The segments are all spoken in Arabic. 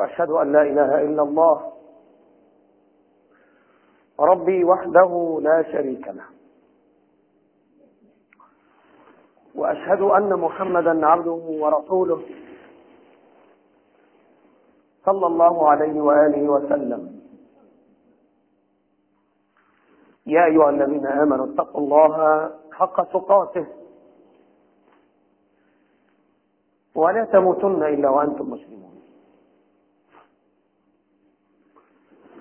وأشهد أن لا إله إلا الله. ربي وحده لا شريك له. وأشهد أن محمدا عبده ورسوله صلى الله عليه وآله وسلم. يا أيها الذين آمنوا اتقوا الله حق تقاته. ولا تموتن إلا وأنتم مسلمون.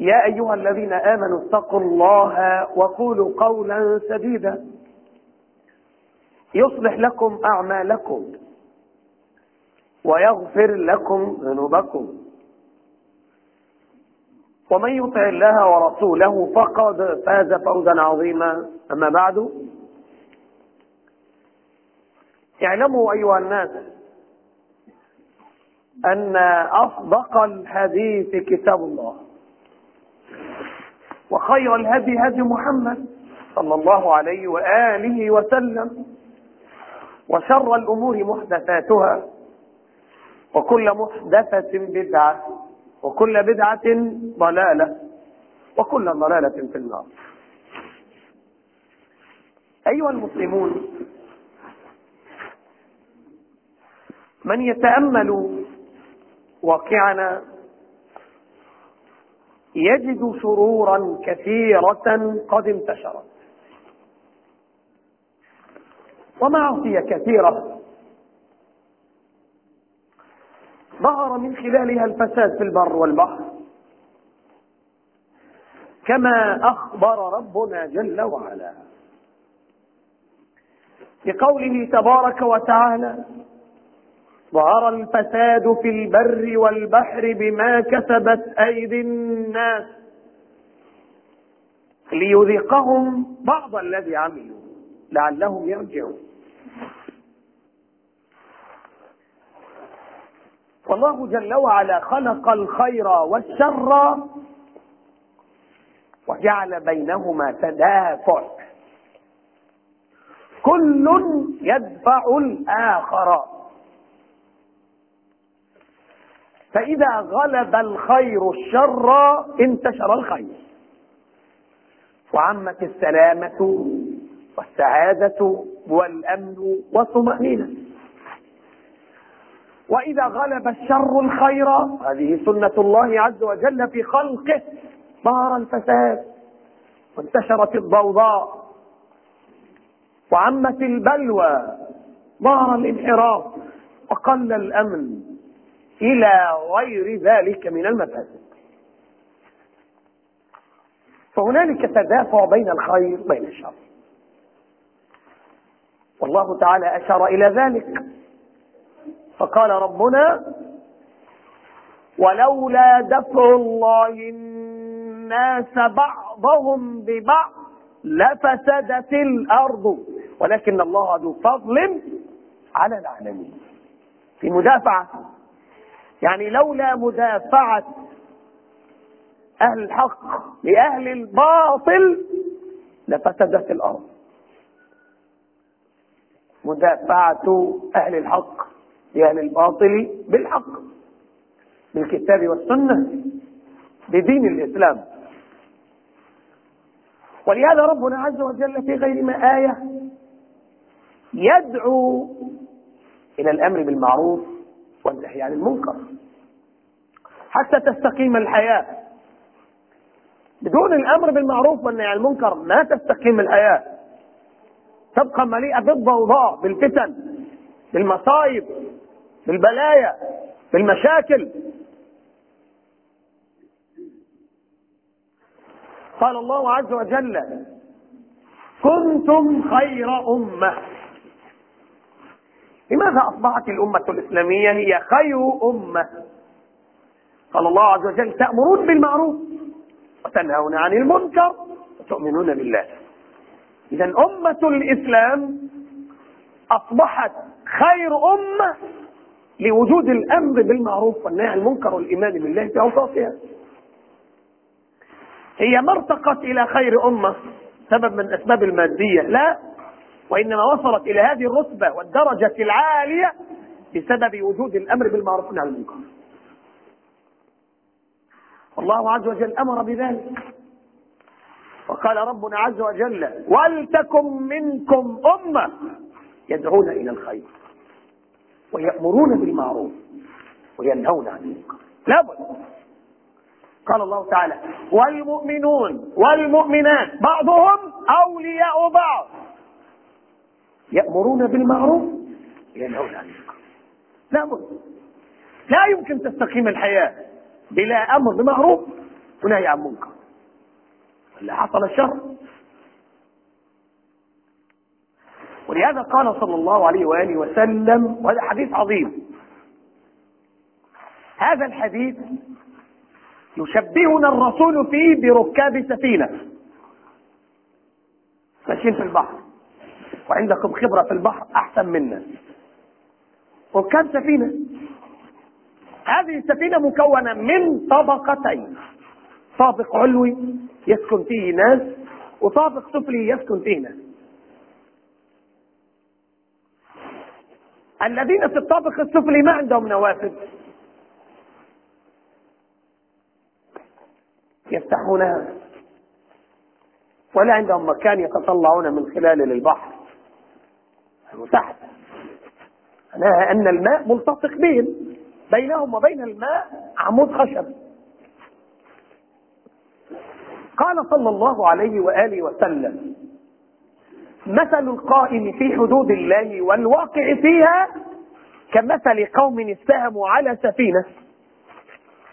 يا أيها الذين آمنوا اتقوا الله وقولوا قولا سديدا. يصلح لكم أعمالكم ويغفر لكم ذنوبكم. ومن يطع الله ورسوله فقد فاز فوزا عظيما. أما بعد اعلموا أيها الناس أن أصدق الحديث كتاب الله. وخير الهدي هدي محمد صلى الله عليه وآله وسلم. وشر الأمور محدثاتها وكل محدثة بدعة وكل بدعة ضلالة وكل ضلالة في النار. أيها المسلمون من يتأمل واقعنا يجد شرورا كثيرة قد انتشرت. ومعاصي كثيرة. ظهر من خلالها الفساد في البر والبحر. كما أخبر ربنا جل وعلا. بقوله تبارك وتعالى ظهر الفساد في البر والبحر بما كسبت أيدي الناس ليذيقهم بعض الذي عملوا لعلهم يرجعون. والله جل وعلا خلق الخير والشر وجعل بينهما تدافع. كل يدفع الآخر. فإذا غلب الخير الشر انتشر الخير. وعمت السلامة والسعادة والأمن والطمأنينة. وإذا غلب الشر الخير هذه سنة الله عز وجل في خلقه ظهر الفساد وانتشرت الضوضاء. وعمت البلوى ظهر الانحراف وقل الأمن إلى غير ذلك من المفاسد. فهنالك تدافع بين الخير وبين الشر. والله تعالى أشار إلى ذلك. فقال ربنا ولولا دفع الله الناس بعضهم ببعض لفسدت الأرض. ولكن الله ذو فضل على العالمين. في مدافعة يعني لولا مدافعة أهل الحق لأهل الباطل لفسدت الأرض. مدافعة أهل الحق لأهل الباطل بالحق بالكتاب والسنة بدين الإسلام. ولهذا ربنا عز وجل في غير ما آية يدعو إلى الأمر بالمعروف والنهي عن المنكر. حتى تستقيم الحياة. بدون الأمر بالمعروف والنهي عن المنكر ما تستقيم الحياة. تبقى مليئة بالضوضاء بالفتن بالمصايب بالبلايا بالمشاكل. قال الله عز وجل كنتم خير أمة. لماذا أصبحت الأمة الإسلامية هي خير أمة؟ قال الله عز وجل تأمرون بالمعروف وتنهون عن المنكر وتؤمنون بالله. إذا أمة الإسلام أصبحت خير أمة لوجود الأمر بالمعروف والنهي عن المنكر والإيمان بالله في أوساطها. هي ما ارتقت إلى خير أمة سبب من الأسباب المادية؟ لا. وإنما وصلت إلى هذه الرتبة والدرجة العالية بسبب وجود الأمر بالمعروف والنهي عن المنكر. والله عز وجل أمر بذلك. وقال ربنا عز وجل ولتكن منكم أمة يدعون إلى الخير ويأمرون بالمعروف وينهون عن المنكر. لابد قال الله تعالى والمؤمنون والمؤمنات بعضهم أولياء بعض. يأمرون بالمعروف. وينهون عن المنكر. لابد لا يمكن تستقيم الحياة بلا أمر بمعروف ونهي عن منكر. اللي حصل الشر. ولهذا قال صلى الله عليه وآله وسلم وهذا حديث عظيم. هذا الحديث يشبهنا الرسول فيه بركاب سفينة. ماشيين في البحر. وعندكم خبرة في البحر أحسن منا. ركاب سفينة؟ هذه السفينة مكونة من طبقتين. طابق علوي يسكن فيه ناس وطابق سفلي يسكن فيه ناس. الذين في الطابق السفلي ما عندهم نوافذ. يفتحونها. ولا عندهم مكان يتطلعون من خلاله للبحر تحت معناها أن الماء ملتصق بهم بينهم وبين الماء عمود خشب. قال صلى الله عليه وآله وسلم مثل القائم في حدود الله والواقع فيها كمثل قوم استهموا على سفينة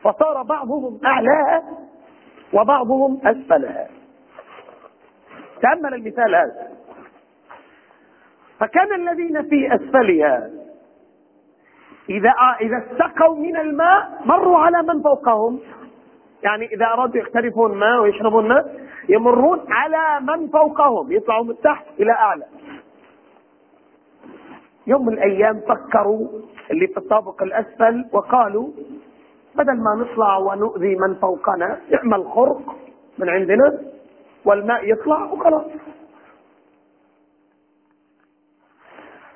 فصار بعضهم أعلاها وبعضهم أسفلها. تأمل المثال هذا. فكان الذين في أسفلها. إذا إذا استقوا من الماء مروا على من فوقهم. يعني إذا أرادوا يقترفوا الماء ويشربوا الماء يمرون على من فوقهم يطلعوا من تحت إلى أعلى. يوم من الأيام فكروا اللي في الطابق الأسفل وقالوا بدل ما نطلع ونؤذي من فوقنا نعمل خرق من عندنا والماء يطلع وخلاص.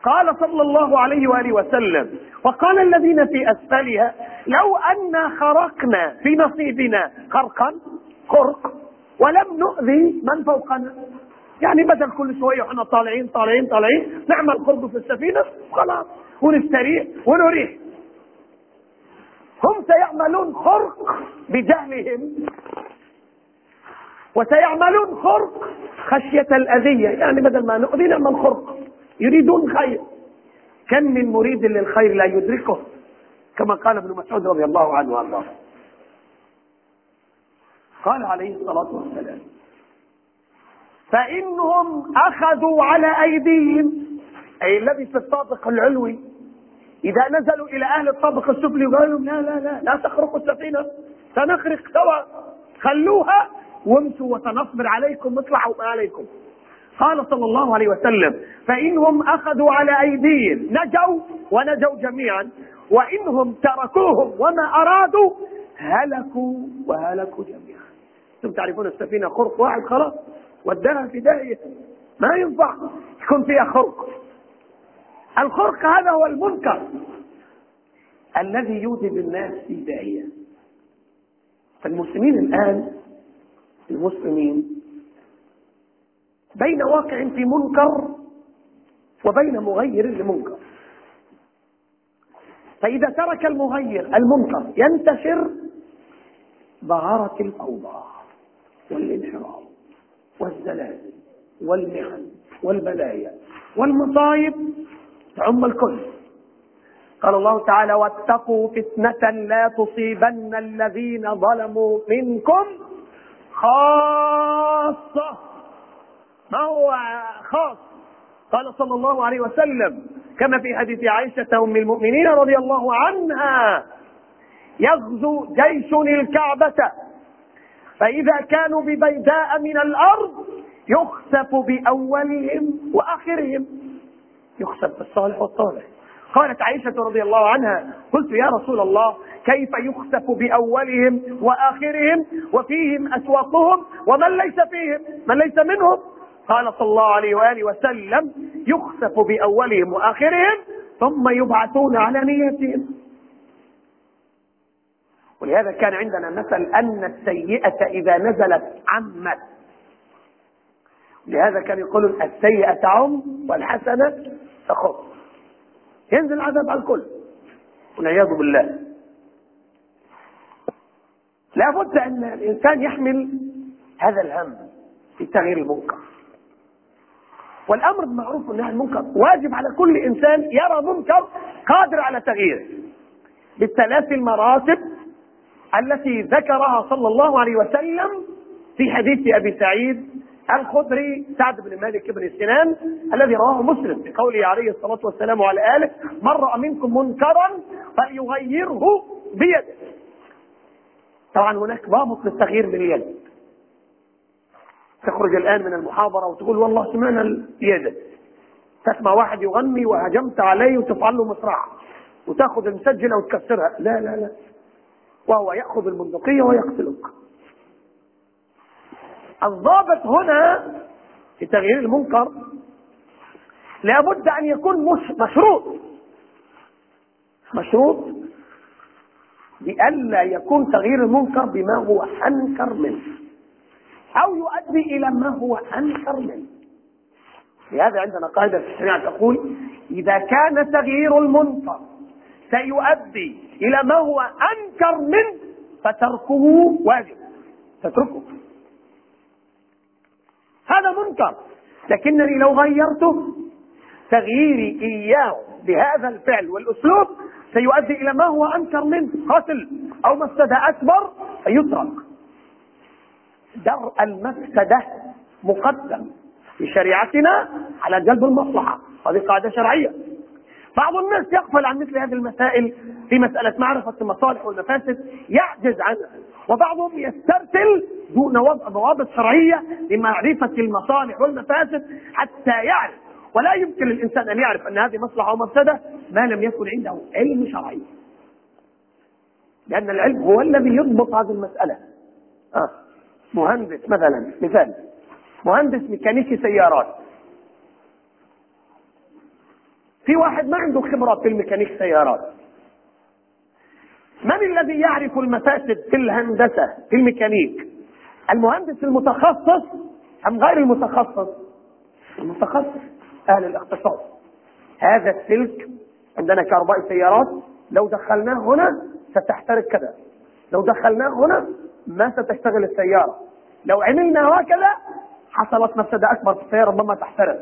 قال صلى الله عليه وآله وسلم وقال الذين في أسفلها لو أن خرقنا في نصيبنا خرقا خرق ولم نؤذي من فوقنا. يعني بدل كل شوية وإحنا طالعين طالعين طالعين نعمل خرق في السفينة وخلاص ونستريح ونريح. هم سيعملون خرق بجهلهم وسيعملون خرق خشية الأذية. يعني بدل ما نؤذي نعمل خرق. يريدون خير. كم من مريد للخير لا يدركه؟ كما قال ابن مسعود رضي الله عنه وأرضاه. قال عليه الصلاة والسلام فإنهم أخذوا على أيديهم أي الذي في الطابق العلوي. إذا نزلوا إلى أهل الطابق السفلي وقالوا لا لا لا لا تخرقوا السفينة سنخرق سوا خلوها وامشوا وسنصبر عليكم اطلعوا عليكم. قال صلى الله عليه وسلم فإنهم أخذوا على أيديهم نجوا ونجوا جميعا وإنهم تركوهم وما أرادوا هلكوا وهلكوا جميعا. أنتم تعرفون السفينة خرق واحد خلاص وداها في داهية. ما ينفع يكون فيها خرق. الخرق هذا هو المنكر الذي يوجب الناس في داهية. فالمسلمين الآن المسلمين بين واقع في منكر وبين مغير لمنكر. فإذا ترك المغير المنكر ينتشر ظهرت الفوضى والانحراف والزلازل والمحن والبلايا والمصايب تعم الكل. قال الله تعالى واتقوا فتنة لا تصيبن الذين ظلموا منكم خاصة ما هو خاص؟ قال صلى الله عليه وسلم كما في حديث عائشة أم المؤمنين رضي الله عنها يغزو جيش الكعبة. فإذا كانوا ببيداء من الأرض يخسف بأولهم وآخرهم. يخسف بالصالح والطالح قالت عائشة رضي الله عنها قلت يا رسول الله كيف يخسف بأولهم وآخرهم؟ وفيهم أسواقهم؟ ومن ليس فيهم؟ من ليس منهم؟ قال صلى الله عليه وآله وسلم يخسف بأولهم وآخرهم ثم يبعثون على نيتهم ولهذا كان عندنا مثل أن السيئة إذا نزلت عمت. لهذا كان يقولون السيئة تعم والحسنة تخص ينزل العذاب على الكل. والعياذ بالله. لابد أن الإنسان يحمل هذا الهم في تغيير المنكر. والأمر بالمعروف والنهي عن المنكر واجب على كل إنسان يرى منكر قادر على تغييره بالثلاث المراتب التي ذكرها صلى الله عليه وسلم في حديث أبي سعيد الخدري سعد بن مالك بن سنان الذي رواه مسلم بقوله عليه الصلاة والسلام على آله من رأى منكم منكرا فليغيره بيده. طبعا هناك ضابط للتغيير باليد. تخرج الآن من المحاضرة وتقول والله سمعنا اليد تسمع واحد يغني وهجمت عليه وتفعل له مصرعة وتأخذ المسجلة وتكسرها. لا لا لا. وهو يأخذ البندقية ويقتلك. الضابط هنا في تغيير المنكر لابد أن يكون مش مشروط. مشروط بألا يكون تغيير المنكر بما هو أنكر منه. أو يؤدي إلى ما هو أنكر منه. لهذا عندنا قاعدة في الشريعة تقول إذا كان تغيير المنكر سيؤدي إلى ما هو أنكر منه فتركه واجب. تتركه. هذا منكر. لكنني لو غيرته تغييري إياه بهذا الفعل والأسلوب سيؤدي إلى ما هو أنكر منه. قتل أو مفسدة أكبر فيترك. درء المفسدة مقدم في شريعتنا على جلب المصلحة. هذه قاعدة شرعية. بعض الناس يغفل عن مثل هذه المسائل في مسألة معرفة المصالح والمفاسد يعجز عنها. وبعضهم يسترسل دون وضع ضوابط شرعية لمعرفة المصالح والمفاسد حتى يعرف. ولا يمكن للإنسان أن يعرف أن هذه مصلحة ومفسدة ما لم يكن عنده علم شرعي. لأن العلم هو الذي يضبط هذه المسألة. آه. مهندس مثلا مثال. مهندس ميكانيكي سيارات. في واحد ما عنده خبرة في الميكانيك سيارات. من الذي يعرف المفاسد في الهندسة في الميكانيك؟ المهندس المتخصص أم غير المتخصص؟ المتخصص أهل الاختصاص هذا السلك عندنا كهرباء سيارات لو دخلناه هنا ستحترق كذا. لو دخلناه هنا ما ستشتغل السيارة. لو عملنا هكذا حصلت مفسدة أكبر في السيارة ربما تحترق.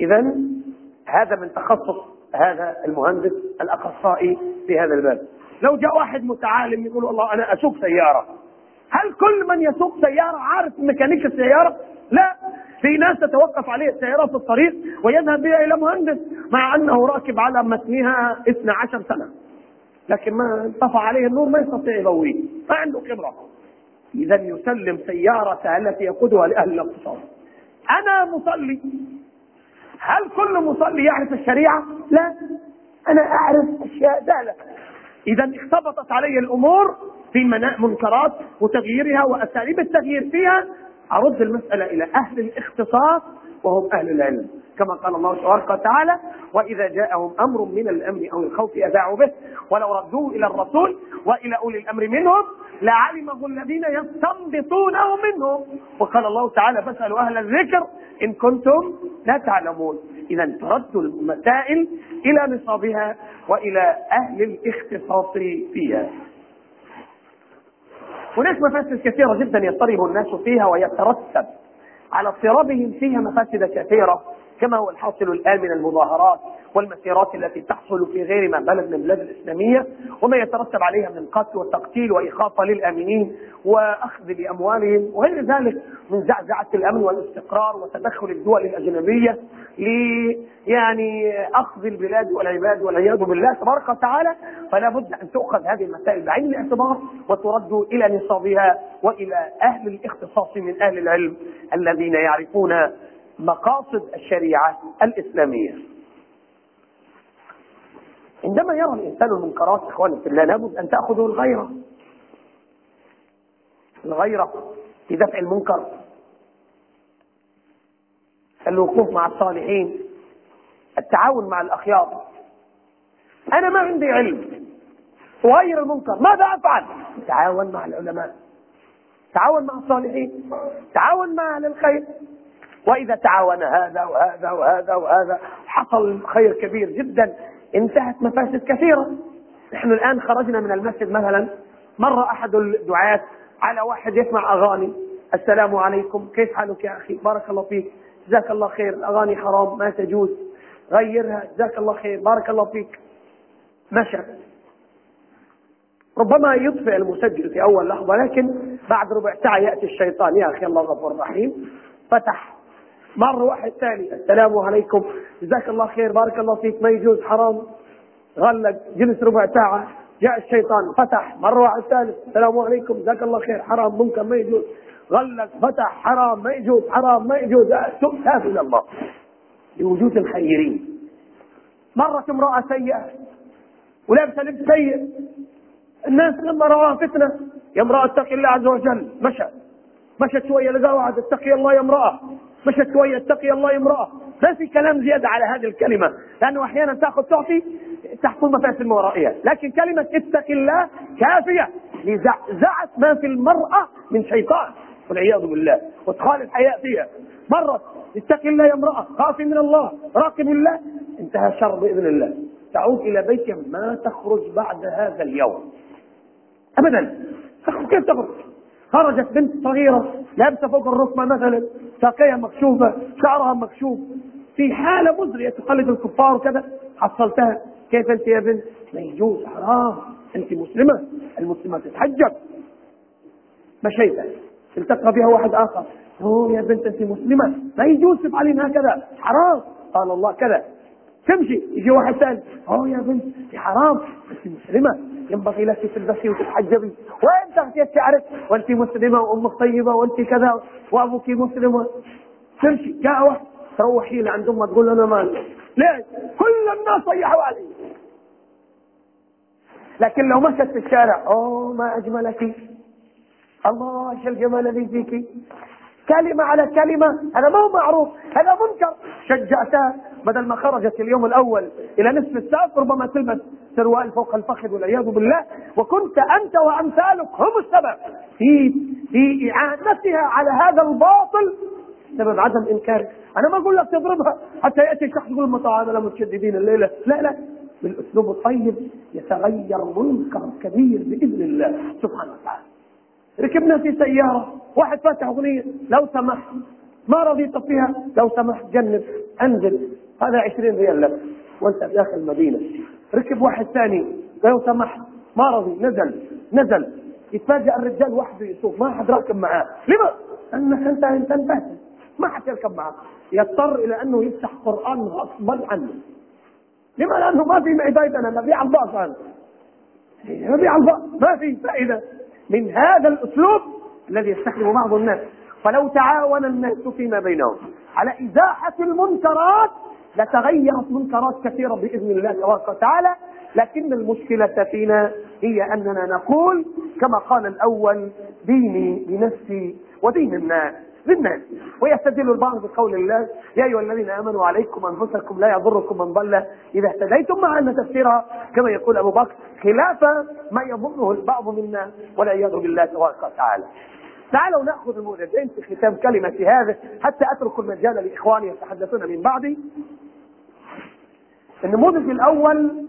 إذا هذا من تخصص هذا المهندس الأخصائي في هذا الباب. لو جاء واحد متعالم يقول والله أنا أسوق سيارة. هل كل من يسوق سيارة عارف ميكانيك السيارة؟ لا. في ناس تتوقف عليه السيارة في الطريق ويذهب بها إلى مهندس مع أنه راكب على متنها 12 سنة. لكن ما انطفى عليه النور ما يستطيع يضويه. ما عنده خبرة. إذا يسلم سيارته التي يقودها لأهل الاقتصاد. أنا مصلي. هل كل مصلي يعرف الشريعة؟ لا. أنا أعرف أشياء سهلة إذا اختبطت علي الأمور في منكرات وتغييرها وأساليب التغيير فيها. أرد المسألة إلى أهل الاختصاص وهم أهل العلم. كما قال الله تبارك وتعالى وإذا جاءهم أمر من الأمن أو الخوف أذاعوا به ولو ردوه إلى الرسول وإلى أولي الأمر منهم لعلمه الذين يستنبطونه منهم. وقال الله تعالى فاسألوا أهل الذكر إن كنتم لا تعلمون. إذا ترد المسائل إلى نصابها وإلى أهل الاختصاص فيها. هناك مفاسد كثيرة جدا يضطرب الناس فيها ويترتب على اضطرابهم فيها مفاسد كثيرة. كما هو الحاصل الآن من المظاهرات والمسيرات التي تحصل في غير ما بلد من البلاد الإسلامية وما يترتب عليها من قتل وتقتيل وإخافة للآمنين وأخذ لأموالهم وغير ذلك من زعزعة الأمن والاستقرار وتدخل الدول الأجنبية ل يعني أخذ البلاد والعباد والعياذ بالله تبارك وتعالى فلا بد أن تؤخذ هذه المسائل بعين الاعتبار وترد إلى نصابها وإلى أهل الاختصاص من أهل العلم الذين يعرفون مقاصد الشريعة الإسلامية. عندما يرى الإنسان المنكرات إخواني في الله لابد أن تأخذه الغيرة. الغيرة في دفع المنكر الوقوف مع الصالحين التعاون مع الأخيار. أنا ما عندي علم أغير المنكر ماذا أفعل؟ تعاون مع العلماء تعاون مع الصالحين تعاون مع أهل الخير. وإذا تعاون هذا وهذا وهذا وهذا حصل خير كبير جدا. انتهت مفاسد كثيرة. نحن الآن خرجنا من المسجد مثلا مر أحد الدعاة على واحد يسمع أغاني. السلام عليكم كيف حالك يا أخي؟ بارك الله فيك. جزاك الله خير. الأغاني حرام ما تجوز. غيرها جزاك الله خير. بارك الله فيك. مشى. ربما يطفئ المسجل في أول لحظة لكن بعد ربع ساعة يأتي الشيطان. يا أخي الله غفور رحيم. فتح مر واحد ثاني. السلام عليكم. جزاك الله خير. بارك الله فيك. ما يجوز. حرام. غلق. جلس ربع ساعة. جاء الشيطان. فتح. مر واحد ثالث. السلام عليكم. جزاك الله خير. حرام. ممكن ما يجوز. غلق. فتح. حرام. ما يجوز. حرام. ما يجوز. تؤتى إلى الله. لوجود الخيرين. مرت امرأة سيئة. ولابسة لبس سيء. الناس لما رأوها فتنة. يا امرأة اتقي الله عز وجل. مشى. مشت شوية لقى واحد اتقي الله يا امرأة. مشت شوية اتقي الله يا امرأة. ما في كلام زيادة على هذه الكلمة لأنه أحيانا تأخذ تعطي تحصل مفاسد ما ورائها لكن كلمة اتق الله كافية. لزعزعة ما في المرأة من شيطان. والعياذ بالله. وادخال الحياء فيها. مرت. اتق الله يا امرأة. خافي من الله. راقب الله. انتهى الشر بإذن الله. تعود إلى بيتك ما تخرج بعد هذا اليوم. أبدا. كيف تخرج؟ خرجت بنت صغيرة لابسة فوق الركبة مثلا ساقيها مكشوفة شعرها مكشوف. في حالة مزرية تقلد الكفار وكذا. حصلتها. كيف أنت يا بنت؟ ما يجوز حرام. أنت مسلمة. المسلمة تتحجب. مشيت التقى بها واحد آخر. أوه يا بنت أنت مسلمة. ما يجوز تفعلين هكذا. حرام. قال الله كذا. تمشي يجي واحد ثاني. اوه يا بنت في حرام انت مسلمة ينبغي لك تلبسي وتتحجبي وين تغطية شعرك وأنت مسلمة وامك طيبة وأنت كذا وأبوك مسلم. تمشي. جاء واحد تروحي لعند أمها تقول أنا مالي ليش؟ كل الناس صيحوا علي لكن لو مشت في الشارع اوه ما أجملك. الله إيش الجمال الذي فيك؟ كلمة على كلمة هذا ما هو معروف هذا منكر. شجعتها بدل ما خرجت اليوم الأول إلى نصف الساق ربما تلبس سروال فوق الفخذ والعياذ بالله. وكنت أنت وأمثالك هم السبب في في إعانتها على هذا الباطل سبب عدم إنكارك. أنا ما أقول لك تضربها. حتى يأتي شخص يقول متعاملة متشددين الليلة. لا لا. بالأسلوب الطيب يتغير منكر كبير بإذن الله سبحانه وتعالى. ركبنا في سيارة واحد فاتح أغنية لو سمحت. ما رضيت فيها؟ لو سمحت جنب أنزل. هذا عشرين ريال لك. وأنت داخل المدينة. ركب واحد ثاني. لو سمحت. ما رضي. نزل. نزل. يتفاجأ الرجال وحده يسوق ما حد راكب معاه. لما؟ أنك أنت أنت انتهت ما حد يركب معك يضطر إلى أنه يفتح قرآن غصبا عنه. لما؟ لأنه ما في معي فائدة. أنا ببيع الباص أنا. ببيع الباص. ما في فائدة. من هذا الأسلوب الذي يستخدمه بعض الناس. فلو تعاون الناس فيما بينهم على إزاحة المنكرات لتغيرت منكرات كثيرة بإذن الله تبارك وتعالى. لكن المشكلة فينا هي أننا نقول كما قال الأول ديني بنفسي ودين الناس للناس. ويستدل البعض بقول الله يا أيها الذين آمنوا عليكم أنفسكم لا يضركم من ضل إذا اهتديتم مع إن تفسيرها كما يقول أبو بكر خلاف ما يظنه البعض منا والعياذ بالله تبارك وتعالى. تعالوا نأخذ الموردين في ختام كلمه هذه حتى أترك المجال لإخواني يتحدثون من بعدي. النموذج الأول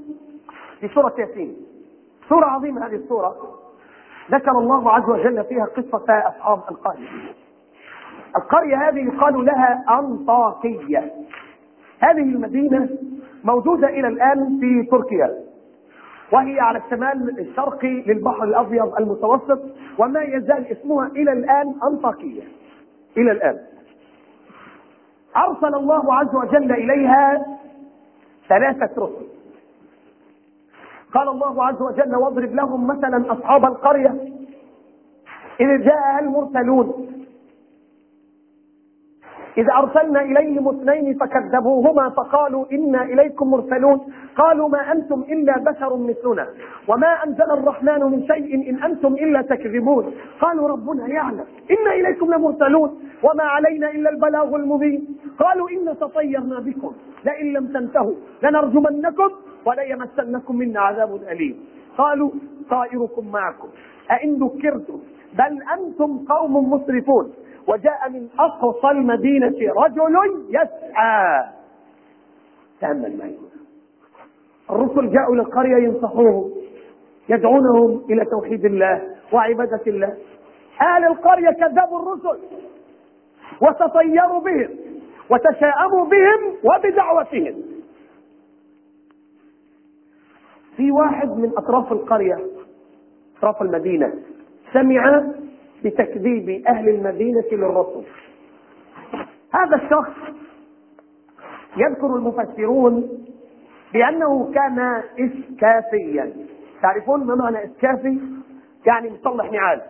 في سورة ياسين. سورة عظيمة هذه السورة. ذكر الله عز وجل فيها قصة أصحاب القرية. القرية هذه يقال لها أنطاكية. هذه المدينة موجودة إلى الآن في تركيا. وهي على الشمال الشرقي للبحر الأبيض المتوسط وما يزال اسمها إلى الآن أنطاكية. إلى الآن. أرسل الله عز وجل إليها ثلاثة رسل. قال الله عز وجل واضرب لهم مثلا أصحاب القرية. إذ جاءها المرسلون. إذ أرسلنا إليهم اثنين فكذبوهما فقالوا إنا إليكم مرسلون. قالوا ما أنتم إلا بشر مثلنا. وما أنزل الرحمن من شيء إن أنتم إلا تكذبون. قالوا ربنا يعلم. إنا إليكم لمرسلون. وما علينا إلا البلاغ المبين. قالوا إنا تطيرنا بكم. لئن لم تنتهوا لنرجمنكم وليمسنكم منا عذاب أليم. قالوا طائركم معكم. أئن ذكرتم. بل أنتم قوم مسرفون. وجاء من أقصى المدينة رجل يسعى. تأمل معي الرسل جاءوا للقرية ينصحوهم يدعونهم إلى توحيد الله وعبادة الله. أهل القرية كذبوا الرسل وتطيروا بهم وتشاءموا بهم وبدعوتهم. في واحد من أطراف القرية أطراف المدينة سمع بتكذيب أهل المدينة للرسل هذا الشخص يذكر المفسرون بأنه كان إسكافيا. تعرفون ما معنى إسكافي؟ يعني مصلح نعال.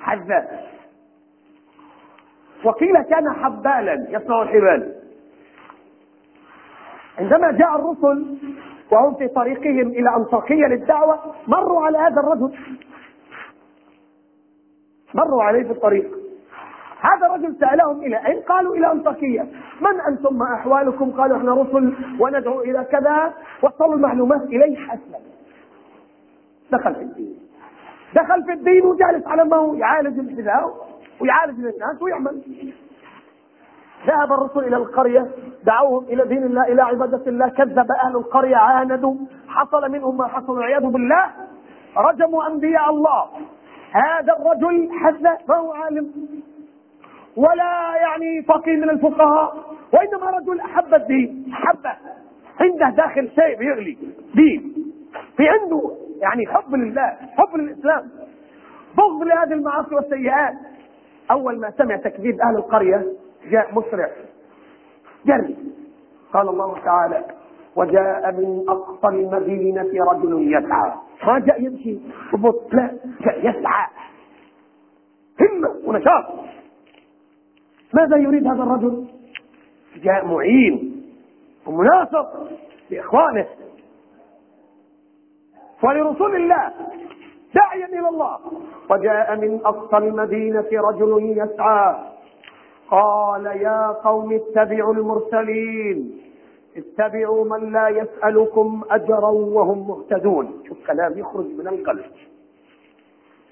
حذاء. وقيل كان حبالا يصنع الحبال. عندما جاء الرسل وهم في طريقهم إلى أنطاكية للدعوة مروا على هذا الرجل. مروا عليه في الطريق. هذا الرجل سألهم إلى أين؟ قالوا إلى أنطاكية. من أنتم؟ ما أحوالكم؟ قالوا إحنا رسل وندعو إلى كذا. وصلوا المعلومات إليه أسلم دخل في الدين. دخل في الدين وجالس على ما هو يعالج الحذاء ويعالج الناس ويعمل. ذهب الرسل إلى القرية دعوهم إلى دين الله إلى عبادة الله. كذب أهل القرية عاندوا. حصل منهم ما حصل والعياذ بالله. رجموا أنبياء الله. هذا الرجل حتى ما هو عالم. ولا يعني فقيه من الفقهاء وإنما رجل أحب الدين أحبه عنده داخل شيء بيغلي دين. في عنده يعني حب لله حب للإسلام. بغض لهذه المعاصي والسيئات أول ما سمع تكذيب أهل القرية جاء مسرع جري. قال الله تعالى وجاء من أقصى المدينة رجل يسعى. ما جاء يمشي ببطء لا جاء يسعى. همة ونشاط. ماذا يريد هذا الرجل؟ جاء معين ومناصر لإخوانه. ولرسول الله. داعيا إلى الله. وجاء من أقصى المدينة رجل يسعى. قال يا قوم اتبعوا المرسلين. اتبعوا من لا يسألكم أجرا وهم مهتدون. شوف كلام يخرج من القلب.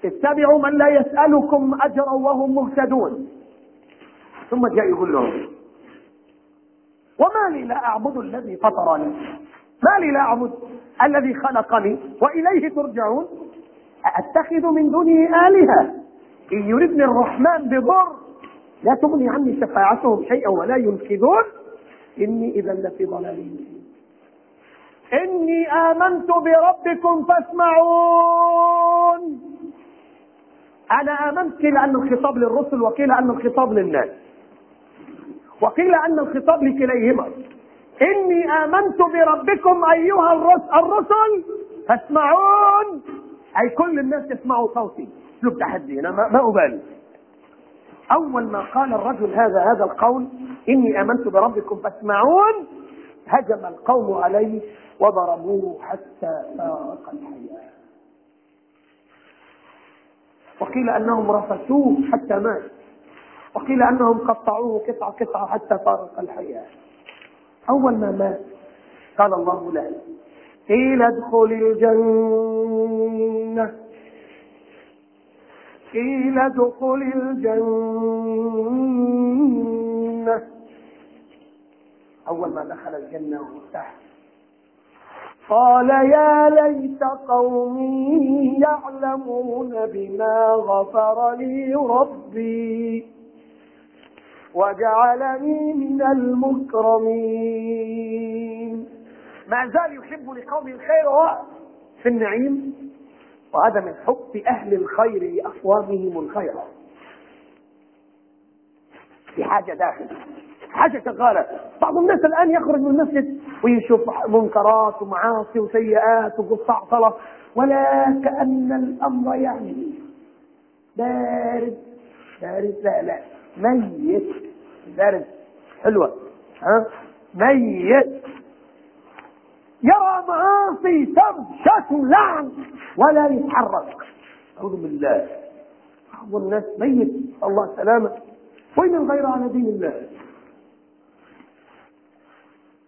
اتبعوا من لا يسألكم أجرا وهم مهتدون. ثم جاء يقول لهم وما لي لا أعبد الذي فطرني ما لي لا أعبد الذي خلقني وإليه ترجعون؟ أتخذ من دونه آلهة؟ إن يردني الرحمن بضر لا تغني عني شفاعتهم شيئا ولا ينقذون؟ إني إذا لفي ضلال إني آمنت بربكم فاسمعون. أنا آمنت قيل أن الخطاب للرسل وقيل أن الخطاب للناس. وقيل أن الخطاب لكليهما. إني آمنت بربكم أيها الرسل فاسمعون. أي كل الناس يسمعوا صوتي. اسلوب تحدي أنا ما أبالي. أول ما قال الرجل هذا هذا القول إني آمنت بربكم فاسمعون هجم القوم عليه وضربوه حتى فارق الحياة. وقيل أنهم رفسوه حتى مات. وقيل أنهم قطعوه قطعة قطعة حتى فارق الحياة. أول ما مات قال الله له قيل ادخل الجنة. قيل ادخل الجنة. أول ما دخل الجنة وارتاح قال يا ليت قومي يعلمون بما غفر لي ربي وجعلني من المكرمين. ما زال يحب لقومه الخير في النعيم. وهذا من حب أهل الخير لأقوامهم الخير. في حاجة داخل. حاجة شغالة. بعض الناس الآن يخرج من المسجد ويشوف منكرات ومعاصي وسيئات وقطع صلاة ولا كأن الأمر يعني بارد. بارد. لا لا. ميت. بارد. حلوة. ها؟ ميت. يرى معاصي شتم لعن ولا يتحرك. أعوذ بالله. بعض الناس ميت الله سلامة. وين الغير على دين الله؟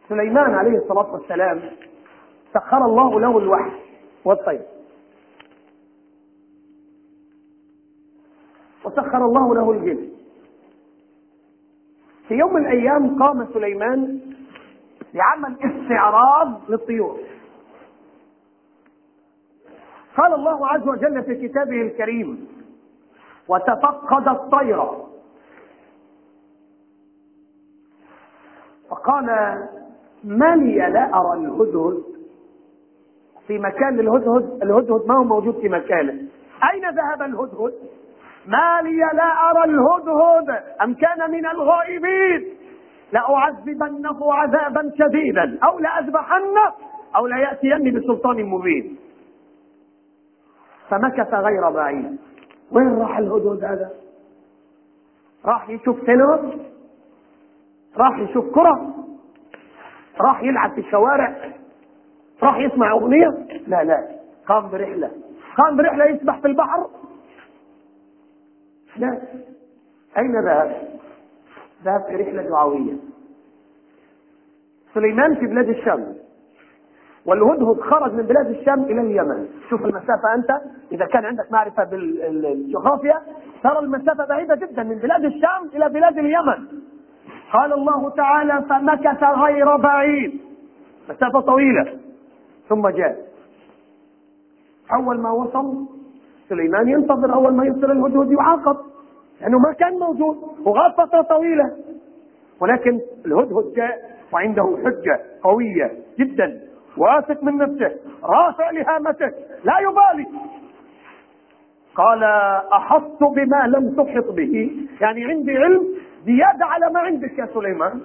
سليمان عليه الصلاة والسلام سخر الله له الوحي والطير. وسخر الله له الجن. في يوم من الأيام قام سليمان بعمل استعراض للطيور. قال الله عز وجل في كتابه الكريم وتفقد الطير. فقال ما لي لا أرى الهدهد؟ في مكان الهدهد الهدهد ما هو موجود في مكانه. أين ذهب الهدهد؟ ما لي لا أرى الهدهد. أم كان من الغائبين. لأعذبنه عذابا شديدا أو لأذبحنه أو ليأتيني بسلطان مبين. فمكث غير بعيد. وين راح الهدهد هذا؟ راح يشوف سينما راح يشوف كرة؟ راح يلعب في الشوارع؟ راح يسمع أغنية؟ لا لا. قام برحلة. قام برحلة يسبح في البحر؟ لا. أين ذهب؟ ذهب في رحلة دعوية. سليمان في بلاد الشام. والهدهد خرج من بلاد الشام إلى اليمن. شوف المسافة أنت. إذا كان عندك معرفة بالجغرافيا ترى المسافة بعيدة جدا من بلاد الشام إلى بلاد اليمن. قال الله تعالى فمكث غير بعيد. مسافة طويلة. ثم جاء. أول ما وصل سليمان ينتظر أول ما يصل الهدهد يعاقب. لأنه ما كان موجود وغاب فترة طويلة. ولكن الهدهد جاء وعنده حجة قوية جدا واثق من نفسه رافع لهامته لا يبالي. قال أحطت بما لم تحط به. يعني عندي علم زيادة على ما عندك يا سليمان.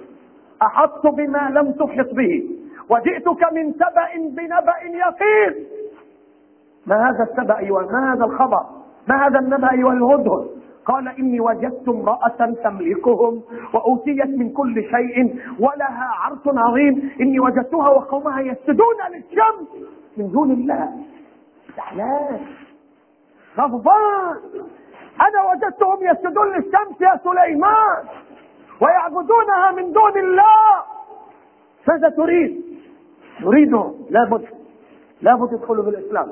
أحطت بما لم تحط به. وجئتك من سبأ بنبأ يقين. ما هذا السبأ أيها ما هذا الخبر؟ ما هذا النبأ أيها الهدهد؟ قال إني وجدت امرأة تملكهم وأوتيت من كل شيء ولها عرش عظيم إني وجدتها وقومها يسجدون للشمس من دون الله. زعلان غضبان. أنا وجدتهم يسجدون للشمس يا سليمان ويعبدونها من دون الله. ماذا تريد؟ نريدهم لابد لابد يدخلوا بالإسلام.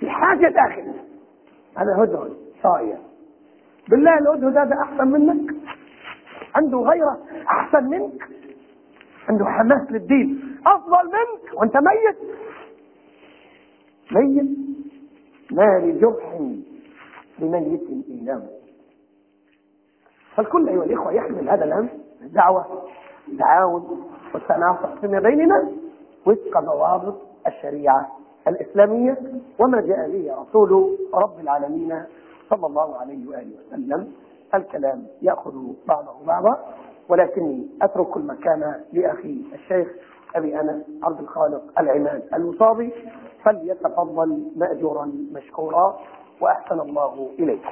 في حاجة داخل. هذا هدهد صاير بالله الهدهد هذا أحسن منك؟ عنده غيرة أحسن منك؟ عنده حماس للدين. أفضل منك؟ وأنت ميت؟ ميت؟ ما لجرح بميت إيلام فالكل أيها الإخوة يحمل هذا الهم الدعوة التعاون والتناصح فيما بيننا وفق ضوابط الشريعة الإسلامية. وما جاء به رسول رب العالمين صلى الله عليه وآله وسلم الكلام يأخذ بعضه بعضا ولكني أترك المكان لأخي الشيخ أبي أنس عبد الخالق العماد المصابي فليتفضل مأجورا مشكورا وأحسن الله إليكم.